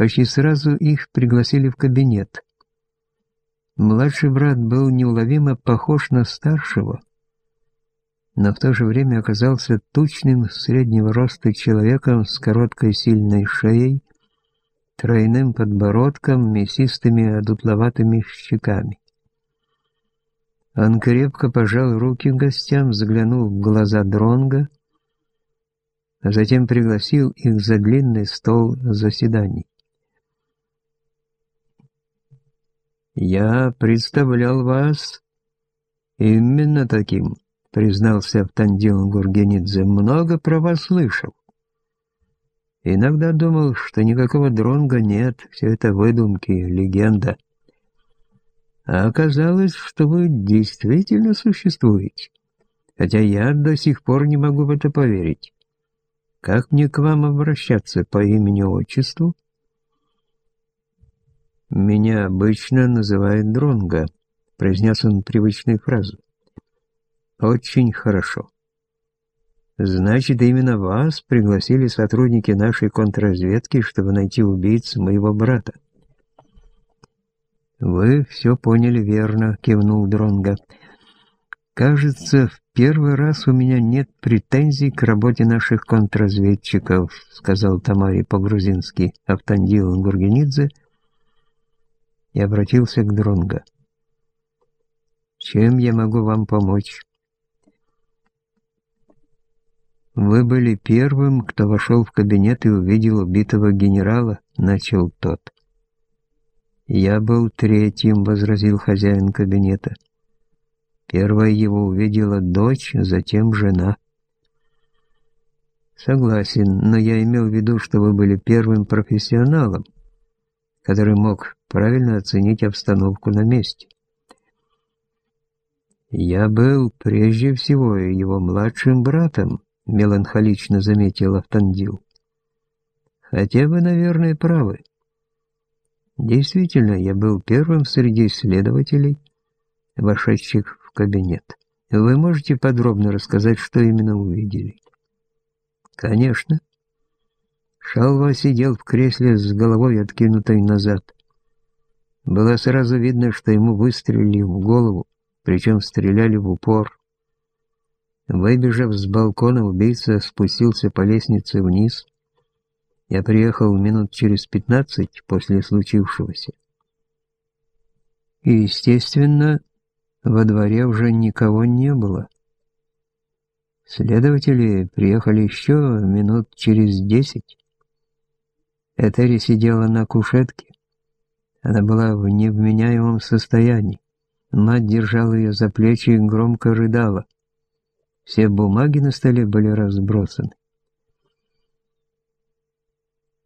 Почти сразу их пригласили в кабинет. Младший брат был неуловимо похож на старшего, но в то же время оказался тучным среднего роста человеком с короткой сильной шеей, тройным подбородком, мясистыми одутловатыми щеками. Он крепко пожал руки гостям, заглянул в глаза Дронга, а затем пригласил их за длинный стол заседаний. «Я представлял вас именно таким», — признался Автандил Гургенидзе. «Много про вас слышал. Иногда думал, что никакого дронга нет, все это выдумки, легенда. А оказалось, что вы действительно существуете, хотя я до сих пор не могу в это поверить. Как мне к вам обращаться по имени-отчеству?» «Меня обычно называют Дронга», — произнес он привычную фразу. «Очень хорошо. Значит, именно вас пригласили сотрудники нашей контрразведки, чтобы найти убийц моего брата». «Вы все поняли верно», — кивнул Дронга. «Кажется, в первый раз у меня нет претензий к работе наших контрразведчиков», — сказал Тамаре по-грузински Автандил Гургенидзе и обратился к Дронго. «Чем я могу вам помочь?» «Вы были первым, кто вошел в кабинет и увидел убитого генерала», — начал тот. «Я был третьим», — возразил хозяин кабинета. Первая его увидела дочь, затем жена. «Согласен, но я имел в виду, что вы были первым профессионалом, который мог правильно оценить обстановку на месте. «Я был прежде всего его младшим братом», — меланхолично заметил Автандил. «Хотя вы, наверное, правы. Действительно, я был первым среди следователей, вошедших в кабинет. Вы можете подробно рассказать, что именно увидели?» «Конечно». Шалва сидел в кресле с головой откинутой назад. Было сразу видно, что ему выстрелили в голову, причем стреляли в упор. Выбежав с балкона, убийца спустился по лестнице вниз. Я приехал минут через пятнадцать после случившегося. И, естественно, во дворе уже никого не было. Следователи приехали еще минут через десять. Этери сидела на кушетке. Она была в невменяемом состоянии. Мать держала ее за плечи и громко рыдала. Все бумаги на столе были разбросаны.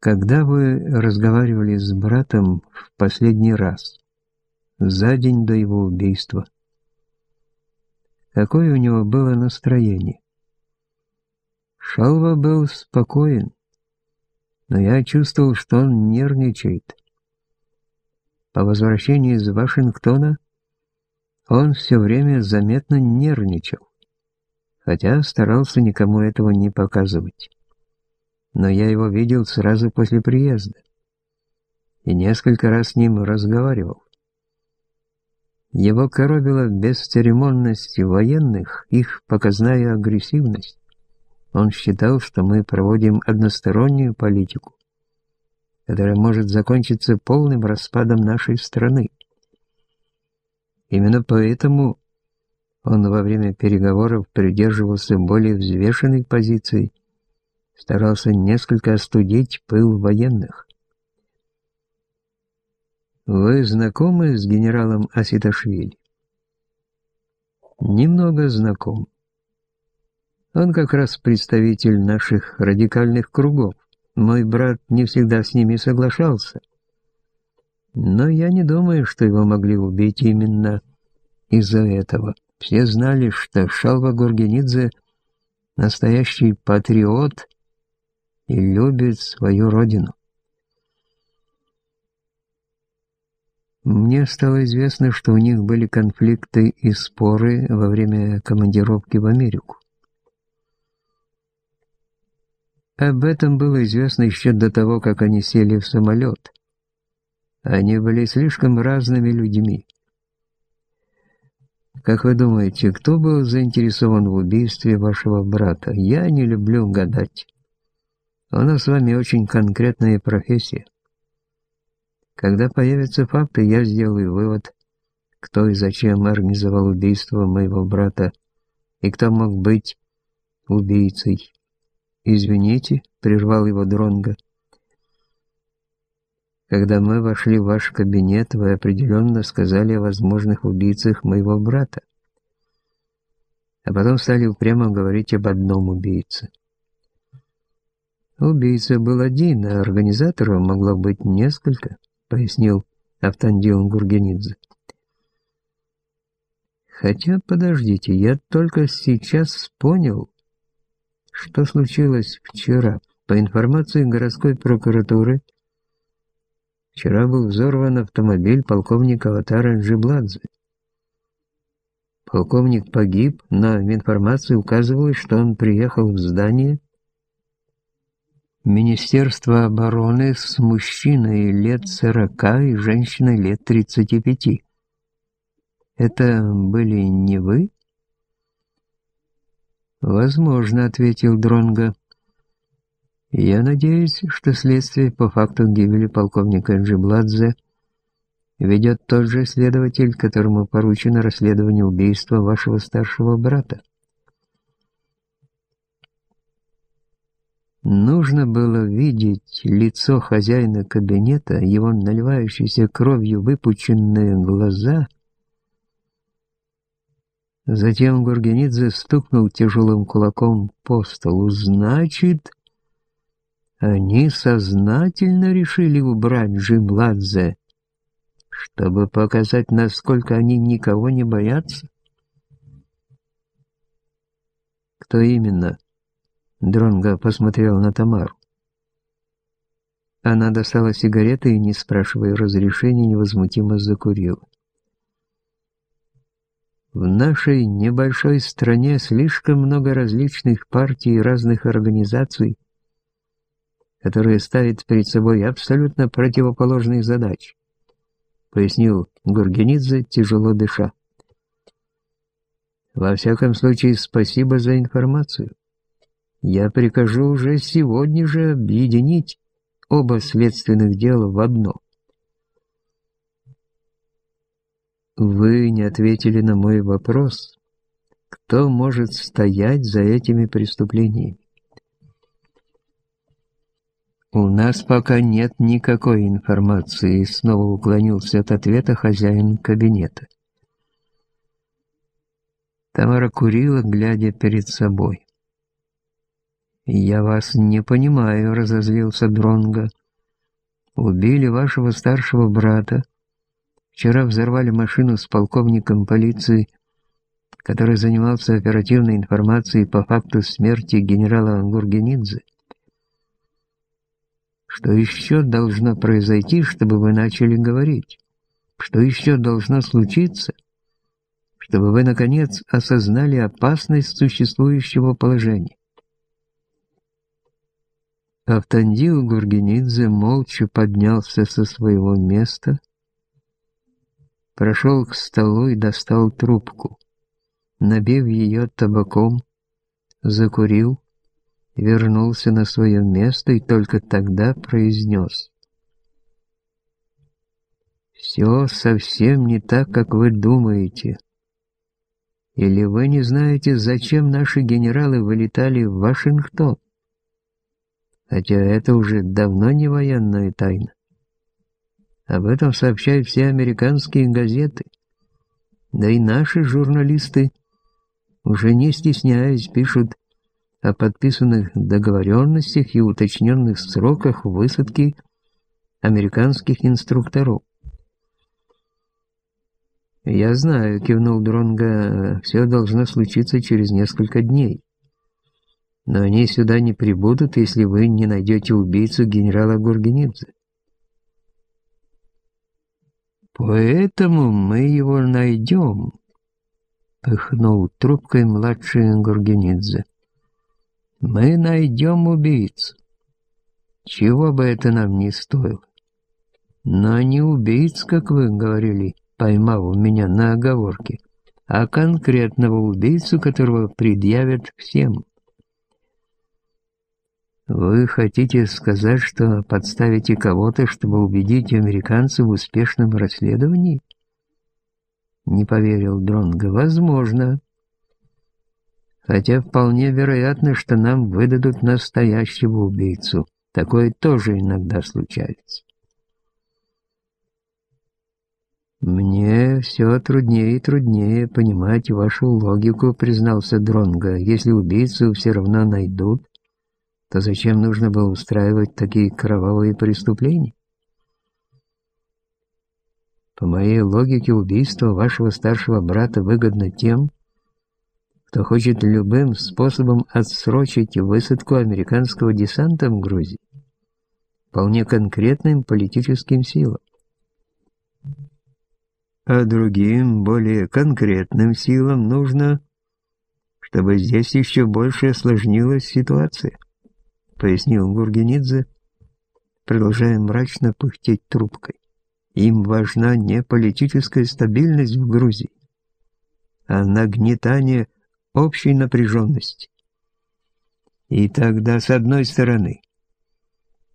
Когда вы разговаривали с братом в последний раз, за день до его убийства, какое у него было настроение? Шалва был спокоен, но я чувствовал, что он нервничает. По возвращении из Вашингтона он все время заметно нервничал, хотя старался никому этого не показывать. Но я его видел сразу после приезда и несколько раз с ним разговаривал. Его коробила бесцеремонность военных, их показная агрессивность. Он считал, что мы проводим одностороннюю политику, которая может закончиться полным распадом нашей страны. Именно поэтому он во время переговоров придерживался более взвешенной позиции, старался несколько остудить пыл военных. Вы знакомы с генералом Аситашвили? Немного знаком. Он как раз представитель наших радикальных кругов. Мой брат не всегда с ними соглашался. Но я не думаю, что его могли убить именно из-за этого. Все знали, что Шалва Гургенидзе — настоящий патриот и любит свою родину. Мне стало известно, что у них были конфликты и споры во время командировки в Америку. Об этом было известно еще до того, как они сели в самолет. Они были слишком разными людьми. Как вы думаете, кто был заинтересован в убийстве вашего брата? Я не люблю гадать. У нас с вами очень конкретная профессия. Когда появятся факты, я сделаю вывод, кто и зачем организовал убийство моего брата и кто мог быть убийцей. «Извините», — прервал его Дронго. «Когда мы вошли в ваш кабинет, вы определенно сказали о возможных убийцах моего брата, а потом стали упрямо говорить об одном убийце». «Убийца был один, а организаторов могло быть несколько», — пояснил Автандил Гургенидзе. «Хотя, подождите, я только сейчас понял, что случилось вчера? По информации городской прокуратуры, вчера был взорван автомобиль полковника Аватара Джибладзе. Полковник погиб, но в информации указывалось, что он приехал в здание Министерства обороны с мужчиной лет сорока и женщиной лет тридцати пяти. Это были не вы? «Возможно», — ответил Дронго. «Я надеюсь, что следствие по факту гибели полковника Джибладзе ведет тот же следователь, которому поручено расследование убийства вашего старшего брата». Нужно было видеть лицо хозяина кабинета, его наливающиеся кровью выпученные глаза — Затем Гургенидзе стукнул тяжелым кулаком по столу. «Значит, они сознательно решили убрать Джимладзе, чтобы показать, насколько они никого не боятся?» «Кто именно?» Дронго посмотрел на Тамару. Она достала сигареты и, не спрашивая разрешения, невозмутимо закурила. В нашей небольшой стране слишком много различных партий и разных организаций, которые ставят перед собой абсолютно противоположные задачи, пояснил Гургенидзе, тяжело дыша. Во всяком случае, спасибо за информацию. Я прикажу уже сегодня же объединить оба следственных дела в одно. Вы не ответили на мой вопрос. Кто может стоять за этими преступлениями? У нас пока нет никакой информации, снова уклонился от ответа хозяин кабинета. Тамара курила, глядя перед собой. «Я вас не понимаю», — разозлился Дронга. «Убили вашего старшего брата, Вчера взорвали машину с полковником полиции, который занимался оперативной информацией по факту смерти генерала Гургенидзе. Что еще должно произойти, чтобы вы начали говорить? Что еще должно случиться, чтобы вы, наконец, осознали опасность существующего положения? Автандил Гургенидзе молча поднялся со своего места, прошел к столу и достал трубку. Набив ее табаком, закурил, вернулся на свое место и только тогда произнес. «Все совсем не так, как вы думаете. Или вы не знаете, зачем наши генералы вылетали в Вашингтон? Хотя это уже давно не военная тайна. Об этом сообщают все американские газеты. Да и наши журналисты, уже не стесняясь, пишут о подписанных договоренностях и уточненных сроках высадки американских инструкторов. «Я знаю», — кивнул Дронга, — «все должно случиться через несколько дней. Но они сюда не прибудут, если вы не найдете убийцу генерала Гургенидзе. «Поэтому мы его найдем», — пыхнул трубкой младший Гургенидзе. Мы найдем убийцу. Чего бы это нам не стоило. Но не убийц, как вы говорили, поймав меня на оговорке, а конкретного убийцу, которого предъявят всем. Вы хотите сказать, что подставите кого-то, чтобы убедить американцев в успешном расследовании? Не поверил Дронго. Возможно. Хотя вполне вероятно, что нам выдадут настоящего убийцу. Такое тоже иногда случается. «Мне все труднее и труднее понимать вашу логику», — признался Дронго. «Если убийцу все равно найдут, то зачем нужно было устраивать такие кровавые преступления? По моей логике, убийство вашего старшего брата выгодно тем, кто хочет любым способом отсрочить высадку американского десанта в Грузии, вполне конкретным политическим силам. А другим, более конкретным силам нужно, чтобы здесь еще больше осложнилась ситуация, пояснил Гургенидзе, продолжая мрачно пыхтеть трубкой. Им важна не политическая стабильность в Грузии, а нагнетание общей напряженности. И тогда, с одной стороны,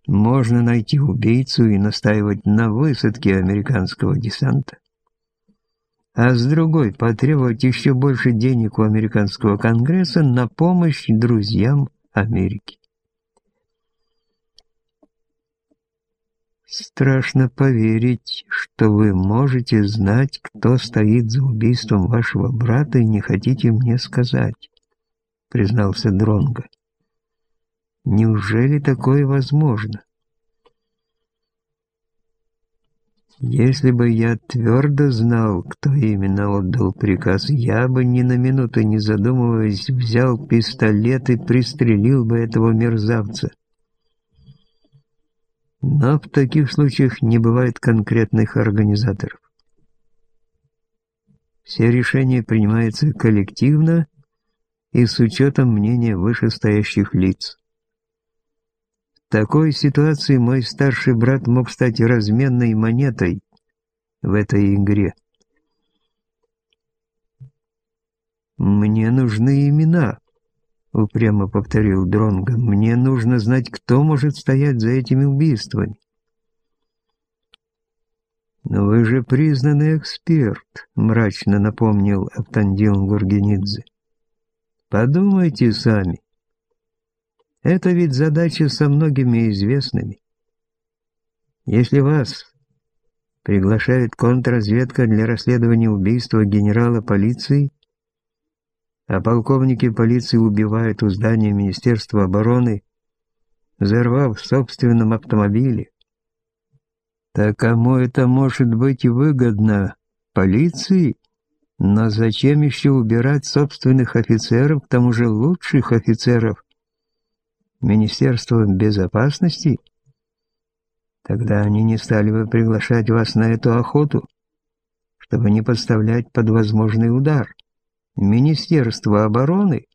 можно найти убийцу и настаивать на высадке американского десанта, а с другой потребовать еще больше денег у американского конгресса на помощь друзьям Америки. Страшно поверить, что вы можете знать, кто стоит за убийством вашего брата и не хотите мне сказать, признался Дронго. Неужели такое возможно? Если бы я твердо знал, кто именно отдал приказ, я бы ни на минуту не задумываясь взял пистолет и пристрелил бы этого мерзавца. Но в таких случаях не бывает конкретных организаторов. Все решения принимаются коллективно и с учетом мнения вышестоящих лиц. В такой ситуации мой старший брат мог стать разменной монетой в этой игре. «Мне нужны имена», — упрямо повторил Дронго. «Мне нужно знать, кто может стоять за этими убийствами». «Но вы же признанный эксперт», — мрачно напомнил Автандил Гургенидзе. «Подумайте сами. Это ведь задача со многими известными. Если вас приглашает контрразведка для расследования убийства генерала полиции, а полковники полиции убивают у здания Министерства обороны, взорвав в собственном автомобиле. Так кому это может быть выгодно? Полиции? Но зачем еще убирать собственных офицеров, к тому же лучших офицеров? Министерства безопасности? Тогда они не стали бы приглашать вас на эту охоту, чтобы не подставлять под возможный удар. Министерство обороны?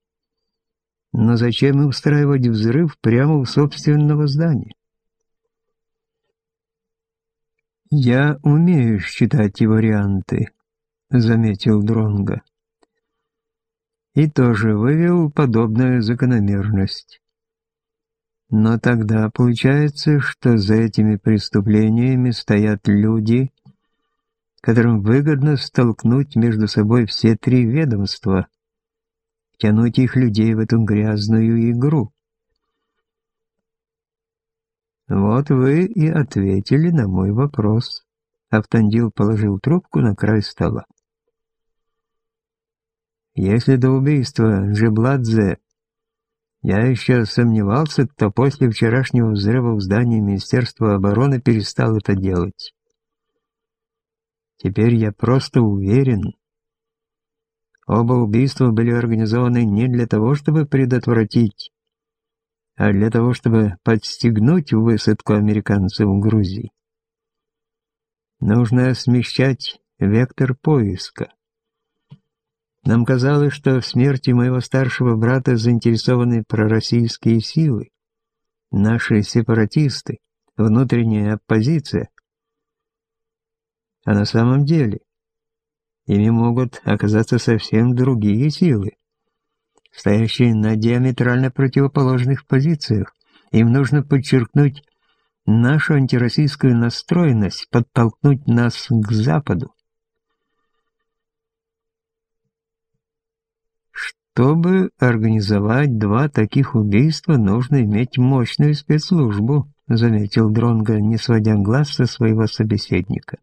Но зачем устраивать взрыв прямо у собственного здания? «Я умею считать варианты», — заметил Дронга. «И тоже вывел подобную закономерность. Но тогда получается, что за этими преступлениями стоят люди, которым выгодно столкнуть между собой все три ведомства, тянуть их людей в эту грязную игру. Вот вы и ответили на мой вопрос. Автандил положил трубку на край стола. Если до убийства Джебладзе я еще сомневался, то после вчерашнего взрыва в здании Министерства обороны перестал это делать. Теперь я просто уверен. Оба убийства были организованы не для того, чтобы предотвратить, а для того, чтобы подстегнуть высадку американцев в Грузии. Нужно смещать вектор поиска. Нам казалось, что в смерти моего старшего брата заинтересованы пророссийские силы, наши сепаратисты, внутренняя оппозиция. А на самом деле ими могут оказаться совсем другие силы, стоящие на диаметрально противоположных позициях. Им нужно подчеркнуть нашу антироссийскую настроенность, подтолкнуть нас к Западу. Чтобы организовать два таких убийства, нужно иметь мощную спецслужбу, заметил Дронго, не сводя глаз со своего собеседника.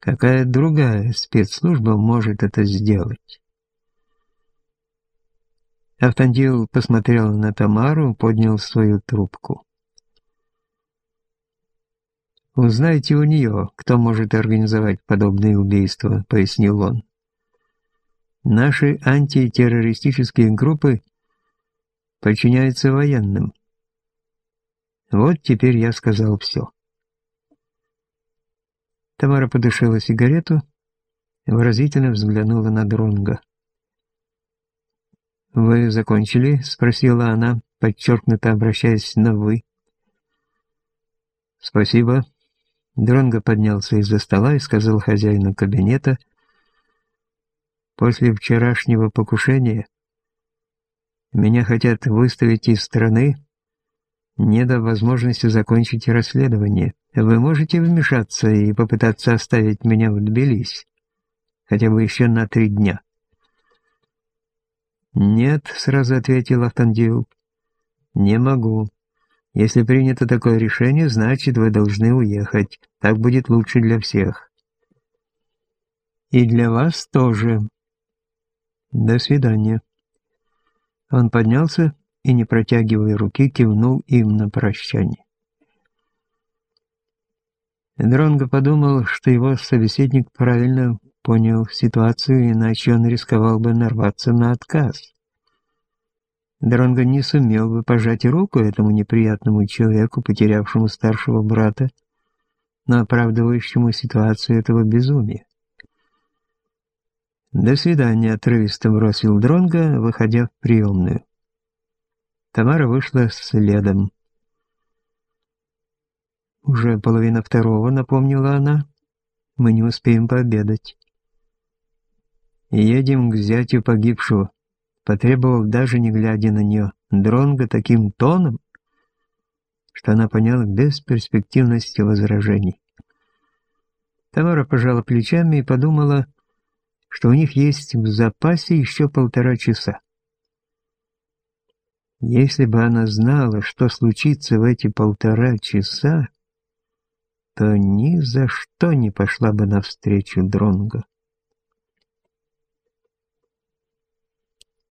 Какая другая спецслужба может это сделать? Автандил посмотрел на Тамару, поднял свою трубку. «Узнайте у нее, кто может организовать подобные убийства», — пояснил он. Наши антитеррористические группы подчиняются военным. Вот теперь я сказал все. Тамара подышала сигарету, выразительно взглянула на Дронга. «Вы закончили?» — спросила она, подчеркнуто обращаясь на «вы». «Спасибо». Дронго поднялся из-за стола и сказал хозяину кабинета — После вчерашнего покушения меня хотят выставить из страны, не дав возможности закончить расследование. Вы можете вмешаться и попытаться оставить меня в Тбилиси, хотя бы еще на три дня. «Нет», — сразу ответил Автандил, — «не могу. Если принято такое решение, значит, вы должны уехать. Так будет лучше для всех». «И для вас тоже», «До свидания». Он поднялся и, не протягивая руки, кивнул им на прощание. Дронго подумал, что его собеседник правильно понял ситуацию, иначе он рисковал бы нарваться на отказ. Дронго не сумел бы пожать руку этому неприятному человеку, потерявшему старшего брата, но оправдывающему ситуацию этого безумия. «До свидания», — отрывисто бросил Дронго, выходя в приемную. Тамара вышла следом. «Уже половина второго», — напомнила она. «Мы не успеем пообедать». «Едем к зятю погибшего», — потребовал, даже не глядя на нее, Дронго таким тоном, что она поняла бесперспективность возражений. Тамара пожала плечами и подумала, что у них есть в запасе еще полтора часа. Если бы она знала, что случится в эти полтора часа, то ни за что не пошла бы навстречу Дронго.